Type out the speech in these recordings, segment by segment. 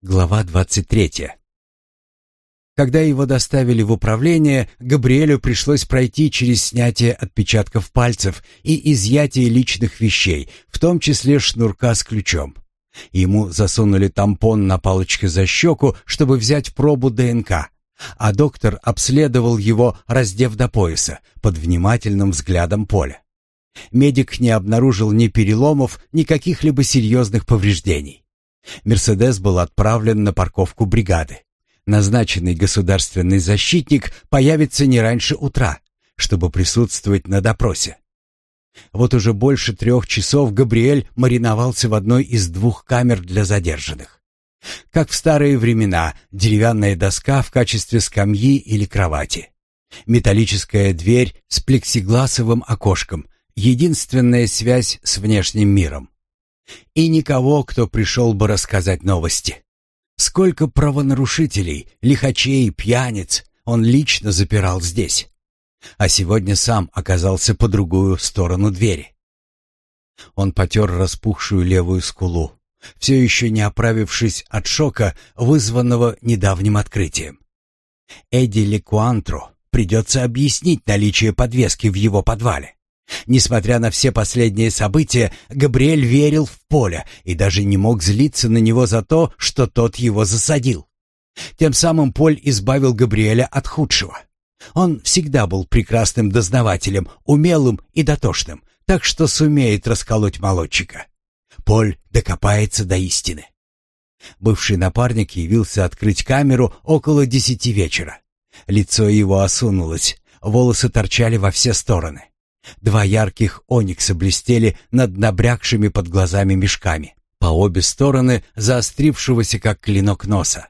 Глава 23. Когда его доставили в управление, Габриэлю пришлось пройти через снятие отпечатков пальцев и изъятие личных вещей, в том числе шнурка с ключом. Ему засунули тампон на палочке за щеку, чтобы взять пробу ДНК, а доктор обследовал его, раздев до пояса, под внимательным взглядом Поля. Медик не обнаружил ни переломов, ни каких-либо серьезных повреждений. Мерседес был отправлен на парковку бригады. Назначенный государственный защитник появится не раньше утра, чтобы присутствовать на допросе. Вот уже больше трех часов Габриэль мариновался в одной из двух камер для задержанных. Как в старые времена, деревянная доска в качестве скамьи или кровати. Металлическая дверь с плексигласовым окошком, единственная связь с внешним миром и никого, кто пришел бы рассказать новости. Сколько правонарушителей, лихачей, пьяниц он лично запирал здесь. А сегодня сам оказался по другую сторону двери. Он потер распухшую левую скулу, все еще не оправившись от шока, вызванного недавним открытием. Эдди Лекуантро придется объяснить наличие подвески в его подвале. Несмотря на все последние события, Габриэль верил в поле и даже не мог злиться на него за то, что тот его засадил. Тем самым Поль избавил Габриэля от худшего. Он всегда был прекрасным дознавателем, умелым и дотошным, так что сумеет расколоть молодчика. Поль докопается до истины. Бывший напарник явился открыть камеру около десяти вечера. Лицо его осунулось, волосы торчали во все стороны. Два ярких оникса блестели над набрякшими под глазами мешками, по обе стороны заострившегося как клинок носа.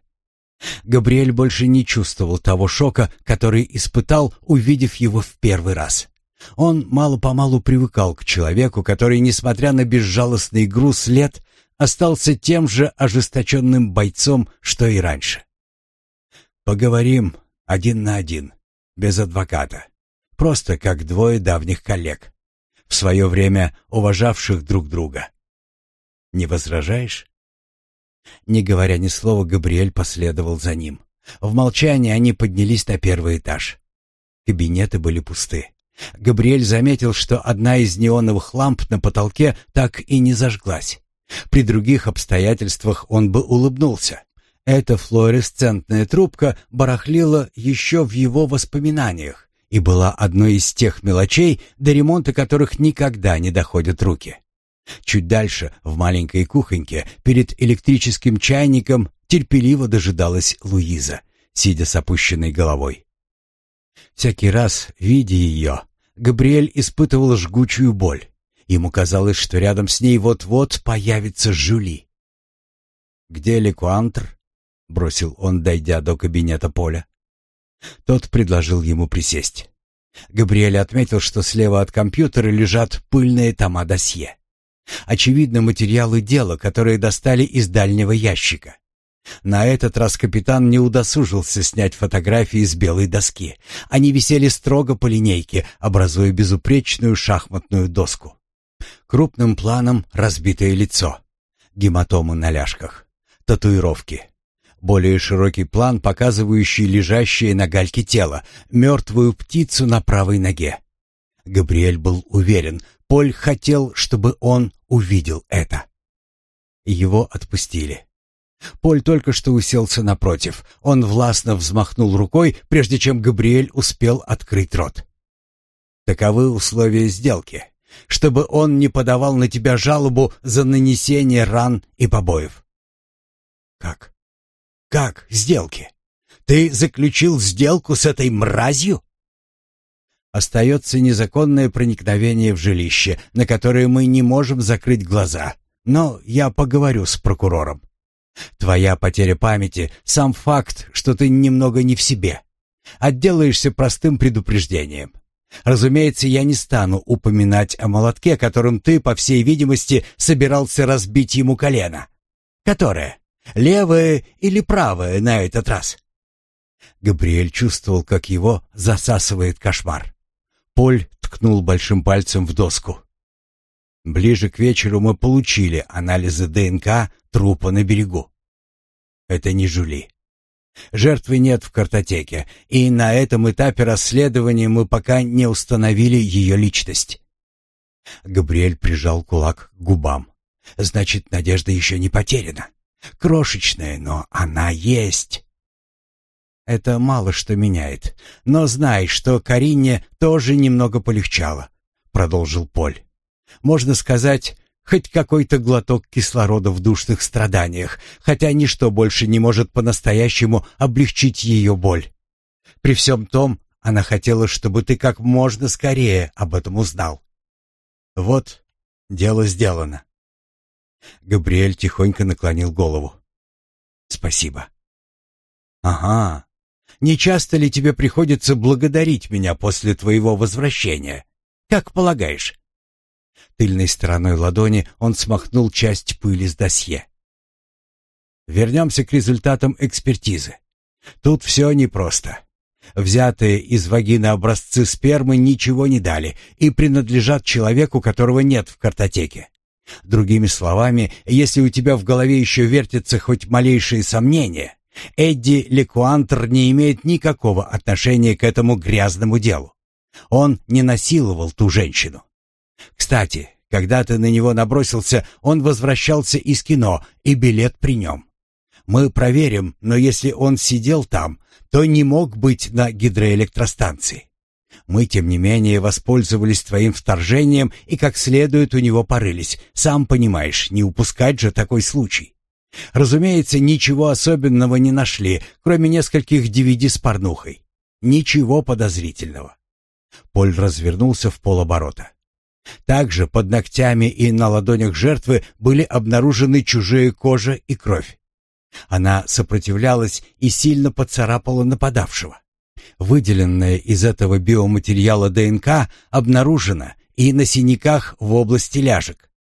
Габриэль больше не чувствовал того шока, который испытал, увидев его в первый раз. Он мало-помалу привыкал к человеку, который, несмотря на безжалостный груз лет, остался тем же ожесточенным бойцом, что и раньше. «Поговорим один на один, без адвоката», просто как двое давних коллег, в свое время уважавших друг друга. Не возражаешь? Не говоря ни слова, Габриэль последовал за ним. В молчании они поднялись на первый этаж. Кабинеты были пусты. Габриэль заметил, что одна из неоновых ламп на потолке так и не зажглась. При других обстоятельствах он бы улыбнулся. Эта флуоресцентная трубка барахлила еще в его воспоминаниях, и была одной из тех мелочей, до ремонта которых никогда не доходят руки. Чуть дальше, в маленькой кухоньке, перед электрическим чайником, терпеливо дожидалась Луиза, сидя с опущенной головой. Всякий раз, видя ее, Габриэль испытывал жгучую боль. Ему казалось, что рядом с ней вот-вот появится Жюли. «Где Лекуантр?» — бросил он, дойдя до кабинета Поля. Тот предложил ему присесть. Габриэль отметил, что слева от компьютера лежат пыльные тома досье. Очевидно, материалы дела, которые достали из дальнего ящика. На этот раз капитан не удосужился снять фотографии с белой доски. Они висели строго по линейке, образуя безупречную шахматную доску. Крупным планом разбитое лицо, гематомы на ляжках, татуировки, более широкий план, показывающий лежащее на гальке тело, мертвую птицу на правой ноге. Габриэль был уверен, Поль хотел, чтобы он увидел это. Его отпустили. Поль только что уселся напротив. Он властно взмахнул рукой, прежде чем Габриэль успел открыть рот. Таковы условия сделки, чтобы он не подавал на тебя жалобу за нанесение ран и побоев. Как? «Как сделки? Ты заключил сделку с этой мразью?» Остается незаконное проникновение в жилище, на которое мы не можем закрыть глаза. Но я поговорю с прокурором. Твоя потеря памяти — сам факт, что ты немного не в себе. Отделаешься простым предупреждением. Разумеется, я не стану упоминать о молотке, которым ты, по всей видимости, собирался разбить ему колено. Которое, Левое или правое на этот раз? Габриэль чувствовал, как его засасывает кошмар. Поль ткнул большим пальцем в доску. Ближе к вечеру мы получили анализы ДНК трупа на берегу. Это не жули. Жертвы нет в картотеке, и на этом этапе расследования мы пока не установили ее личность. Габриэль прижал кулак к губам. Значит, надежда еще не потеряна. Крошечная, но она есть. Это мало что меняет. Но знай, что Карине тоже немного полегчало, продолжил Поль. Можно сказать, хоть какой-то глоток кислорода в душных страданиях, хотя ничто больше не может по-настоящему облегчить ее боль. При всем том, она хотела, чтобы ты как можно скорее об этом узнал. Вот, дело сделано. Габриэль тихонько наклонил голову. «Спасибо». «Ага. Не часто ли тебе приходится благодарить меня после твоего возвращения? Как полагаешь?» Тыльной стороной ладони он смахнул часть пыли с досье. Вернемся к результатам экспертизы. Тут все непросто. Взятые из вагины образцы спермы ничего не дали и принадлежат человеку, которого нет в картотеке. Другими словами, если у тебя в голове еще вертятся хоть малейшие сомнения, Эдди Лекуантер не имеет никакого отношения к этому грязному делу. Он не насиловал ту женщину. Кстати, когда ты на него набросился, он возвращался из кино, и билет при нем. Мы проверим, но если он сидел там, то не мог быть на гидроэлектростанции. Мы, тем не менее, воспользовались твоим вторжением и как следует у него порылись. Сам понимаешь, не упускать же такой случай. Разумеется, ничего особенного не нашли, кроме нескольких DVD с порнухой. Ничего подозрительного. Поль развернулся в полоборота. Также под ногтями и на ладонях жертвы были обнаружены чужие кожа и кровь. Она сопротивлялась и сильно поцарапала нападавшего. Выделенная из этого биоматериала ДНК обнаружена и на синяках в области ляжек.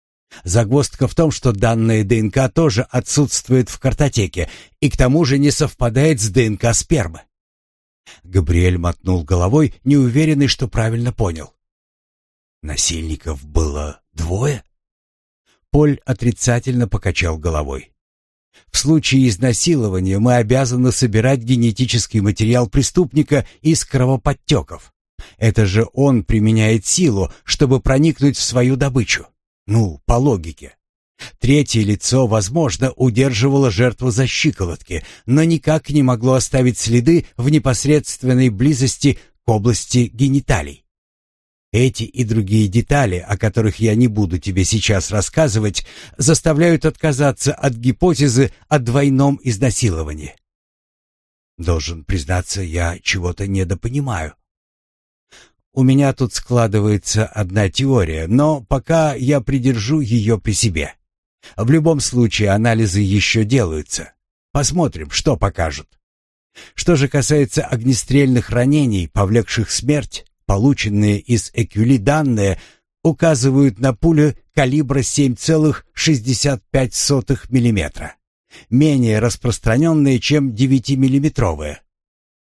Загвоздка в том, что данная ДНК тоже отсутствует в картотеке и к тому же не совпадает с ДНК спермы. Габриэль мотнул головой, неуверенный, что правильно понял. Насильников было двое? Поль отрицательно покачал головой. В случае изнасилования мы обязаны собирать генетический материал преступника из кровоподтеков. Это же он применяет силу, чтобы проникнуть в свою добычу. Ну, по логике. Третье лицо, возможно, удерживало жертву за щиколотки, но никак не могло оставить следы в непосредственной близости к области гениталий. Эти и другие детали, о которых я не буду тебе сейчас рассказывать, заставляют отказаться от гипотезы о двойном изнасиловании. Должен признаться, я чего-то недопонимаю. У меня тут складывается одна теория, но пока я придержу ее при себе. В любом случае анализы еще делаются. Посмотрим, что покажут. Что же касается огнестрельных ранений, повлекших смерть, Полученные из Экюли данные указывают на пулю калибра 7,65 мм, менее распространенные, чем 9-миллиметровые.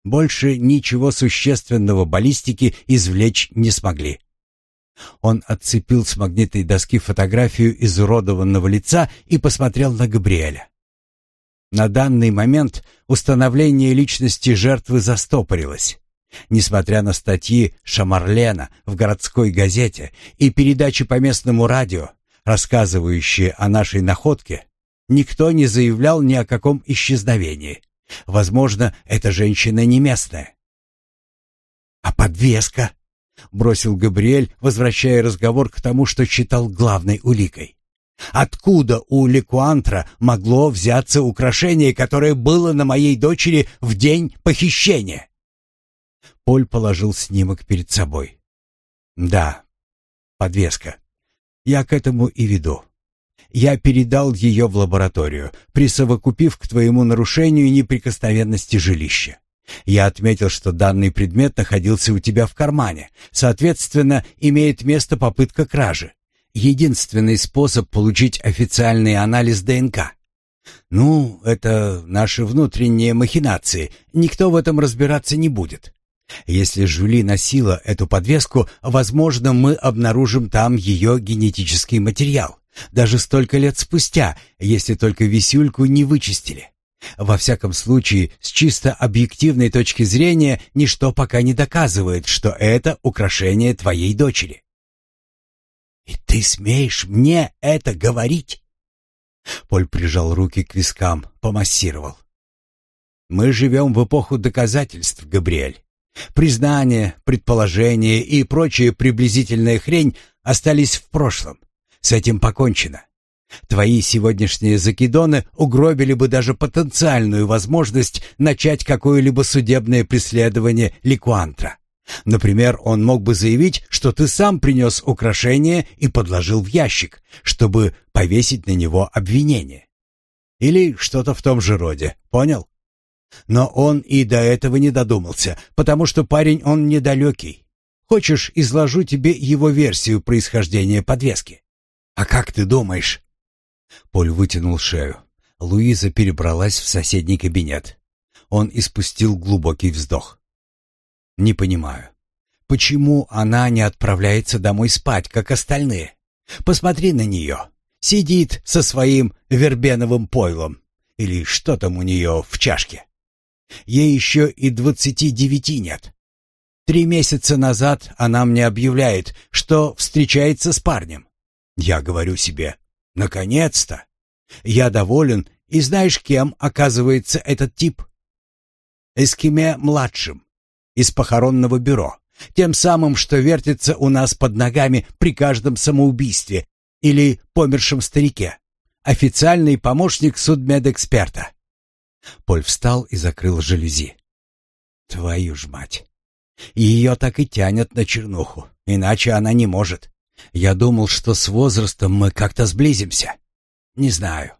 Больше ничего существенного баллистики извлечь не смогли. Он отцепил с магнитной доски фотографию изуродованного лица и посмотрел на Габриэля. На данный момент установление личности жертвы застопорилось. Несмотря на статьи Шамарлена в городской газете и передачи по местному радио, рассказывающие о нашей находке, никто не заявлял ни о каком исчезновении. Возможно, эта женщина не местная. «А подвеска?» — бросил Габриэль, возвращая разговор к тому, что считал главной уликой. «Откуда у Ликуантра могло взяться украшение, которое было на моей дочери в день похищения?» Поль положил снимок перед собой. «Да, подвеска. Я к этому и веду. Я передал ее в лабораторию, присовокупив к твоему нарушению неприкосновенности жилища. Я отметил, что данный предмет находился у тебя в кармане, соответственно, имеет место попытка кражи. Единственный способ получить официальный анализ ДНК. Ну, это наши внутренние махинации, никто в этом разбираться не будет. Если Жюли носила эту подвеску, возможно, мы обнаружим там ее генетический материал. Даже столько лет спустя, если только висюльку не вычистили. Во всяком случае, с чисто объективной точки зрения, ничто пока не доказывает, что это украшение твоей дочери. «И ты смеешь мне это говорить?» Поль прижал руки к вискам, помассировал. «Мы живем в эпоху доказательств, Габриэль. Признание, предположение и прочая приблизительная хрень остались в прошлом. С этим покончено. Твои сегодняшние закидоны угробили бы даже потенциальную возможность начать какое-либо судебное преследование Ликуантра. Например, он мог бы заявить, что ты сам принес украшение и подложил в ящик, чтобы повесить на него обвинение. Или что-то в том же роде, понял? Но он и до этого не додумался, потому что парень он недалекий. Хочешь, изложу тебе его версию происхождения подвески? А как ты думаешь?» Поль вытянул шею. Луиза перебралась в соседний кабинет. Он испустил глубокий вздох. «Не понимаю. Почему она не отправляется домой спать, как остальные? Посмотри на нее. Сидит со своим вербеновым пойлом. Или что там у нее в чашке?» Ей еще и двадцати девяти нет. Три месяца назад она мне объявляет, что встречается с парнем. Я говорю себе, наконец-то. Я доволен, и знаешь, кем оказывается этот тип? Эскиме-младшим, из похоронного бюро, тем самым, что вертится у нас под ногами при каждом самоубийстве или помершем старике. Официальный помощник судмедэксперта. Поль встал и закрыл жалюзи. Твою ж мать! Ее так и тянет на чернуху, иначе она не может. Я думал, что с возрастом мы как-то сблизимся. Не знаю.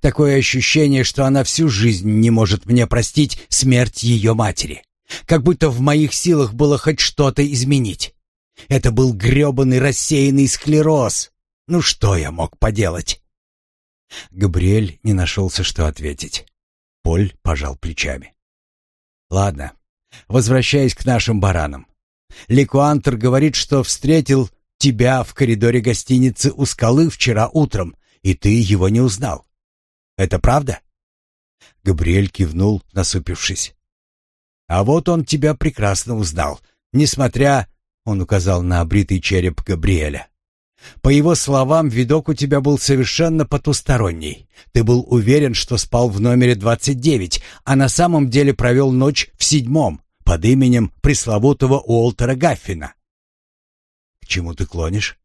Такое ощущение, что она всю жизнь не может мне простить смерть ее матери. Как будто в моих силах было хоть что-то изменить. Это был грёбаный рассеянный склероз. Ну что я мог поделать? Габриэль не нашелся, что ответить. Поль пожал плечами. «Ладно, возвращаясь к нашим баранам. Ликуантр говорит, что встретил тебя в коридоре гостиницы у скалы вчера утром, и ты его не узнал. Это правда?» Габриэль кивнул, насупившись. «А вот он тебя прекрасно узнал, несмотря...» — он указал на обритый череп Габриэля. По его словам, видок у тебя был совершенно потусторонний. Ты был уверен, что спал в номере 29, а на самом деле провел ночь в седьмом под именем пресловутого Уолтера Гаффина. К чему ты клонишь?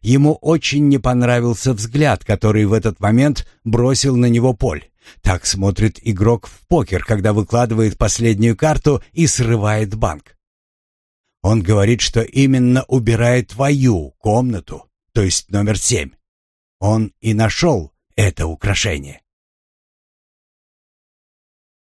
Ему очень не понравился взгляд, который в этот момент бросил на него Поль. Так смотрит игрок в покер, когда выкладывает последнюю карту и срывает банк. Он говорит, что именно убирает твою комнату, то есть номер семь. Он и нашел это украшение.